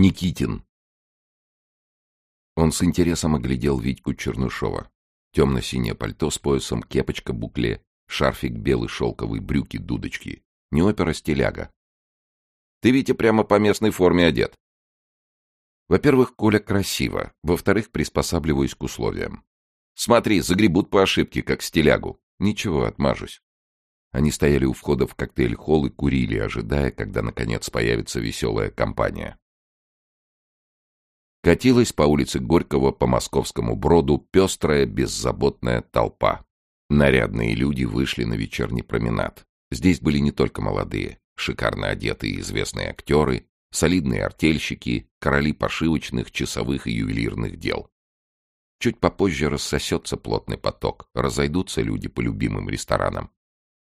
Никитин. Он с интересом оглядел Витьку Чернышова. Темно-синее пальто с поясом, кепочка-букле, шарфик белый шелковый, брюки, дудочки. Не опера-стиляга. Ты, Витя, прямо по местной форме одет. Во-первых, Коля красиво. Во-вторых, приспосабливаюсь к условиям. Смотри, загребут по ошибке, как стилягу. Ничего, отмажусь. Они стояли у входа в коктейль-холл и курили, ожидая, когда, наконец, появится веселая компания. Катилась по улице Горького по московскому броду пестрая, беззаботная толпа. Нарядные люди вышли на вечерний променад. Здесь были не только молодые, шикарно одетые известные актеры, солидные артельщики, короли пошивочных, часовых и ювелирных дел. Чуть попозже рассосется плотный поток, разойдутся люди по любимым ресторанам.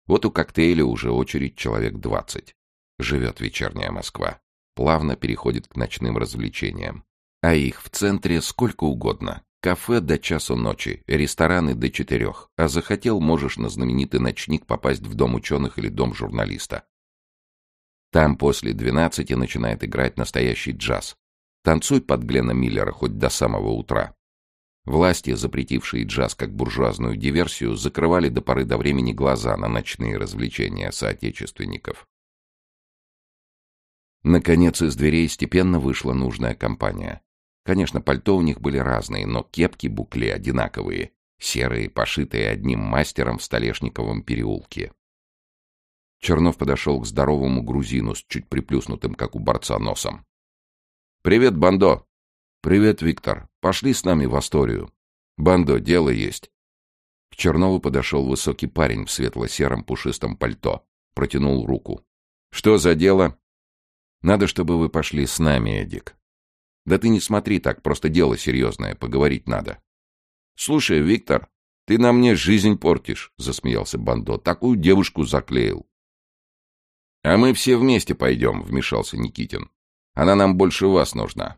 Вот у коктейля уже очередь человек двадцать. Живет вечерняя Москва. Плавно переходит к ночным развлечениям. А их в центре сколько угодно. Кафе до часу ночи, рестораны до четырех. А захотел, можешь на знаменитый ночник попасть в дом ученых или дом журналиста. Там после двенадцати начинает играть настоящий джаз. Танцуй под Глена Миллера хоть до самого утра. Власти, запретившие джаз как буржуазную диверсию, закрывали до поры до времени глаза на ночные развлечения соотечественников. Наконец из дверей степенно вышла нужная компания. Конечно, пальто у них были разные, но кепки-букле одинаковые, серые, пошитые одним мастером в Столешниковом переулке. Чернов подошел к здоровому грузину с чуть приплюснутым, как у борца, носом. «Привет, Бандо!» «Привет, Виктор. Пошли с нами в Асторию. Бандо, дело есть». К Чернову подошел высокий парень в светло-сером пушистом пальто. Протянул руку. «Что за дело?» «Надо, чтобы вы пошли с нами, Эдик». «Да ты не смотри так, просто дело серьезное, поговорить надо». «Слушай, Виктор, ты на мне жизнь портишь», — засмеялся Бандо. «Такую девушку заклеил». «А мы все вместе пойдем», — вмешался Никитин. «Она нам больше вас нужна».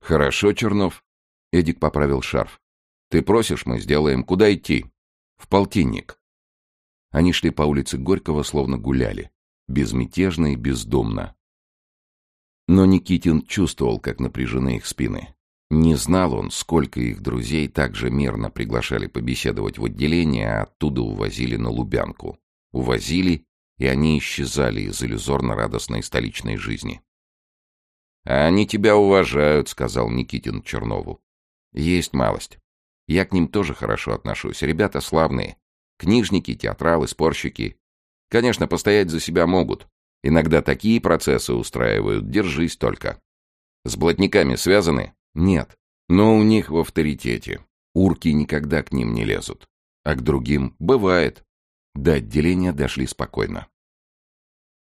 «Хорошо, Чернов». Эдик поправил шарф. «Ты просишь, мы сделаем. Куда идти?» «В полтинник». Они шли по улице Горького, словно гуляли. Безмятежно и бездумно. Но Никитин чувствовал, как напряжены их спины. Не знал он, сколько их друзей также мирно приглашали побеседовать в отделение, а оттуда увозили на Лубянку. Увозили, и они исчезали из иллюзорно-радостной столичной жизни. «А они тебя уважают», — сказал Никитин Чернову. «Есть малость. Я к ним тоже хорошо отношусь. Ребята славные. Книжники, театралы, спорщики. Конечно, постоять за себя могут. Иногда такие процессы устраивают. Держись только. С блатниками связаны? Нет. Но у них в авторитете. Урки никогда к ним не лезут. А к другим бывает. До отделения дошли спокойно.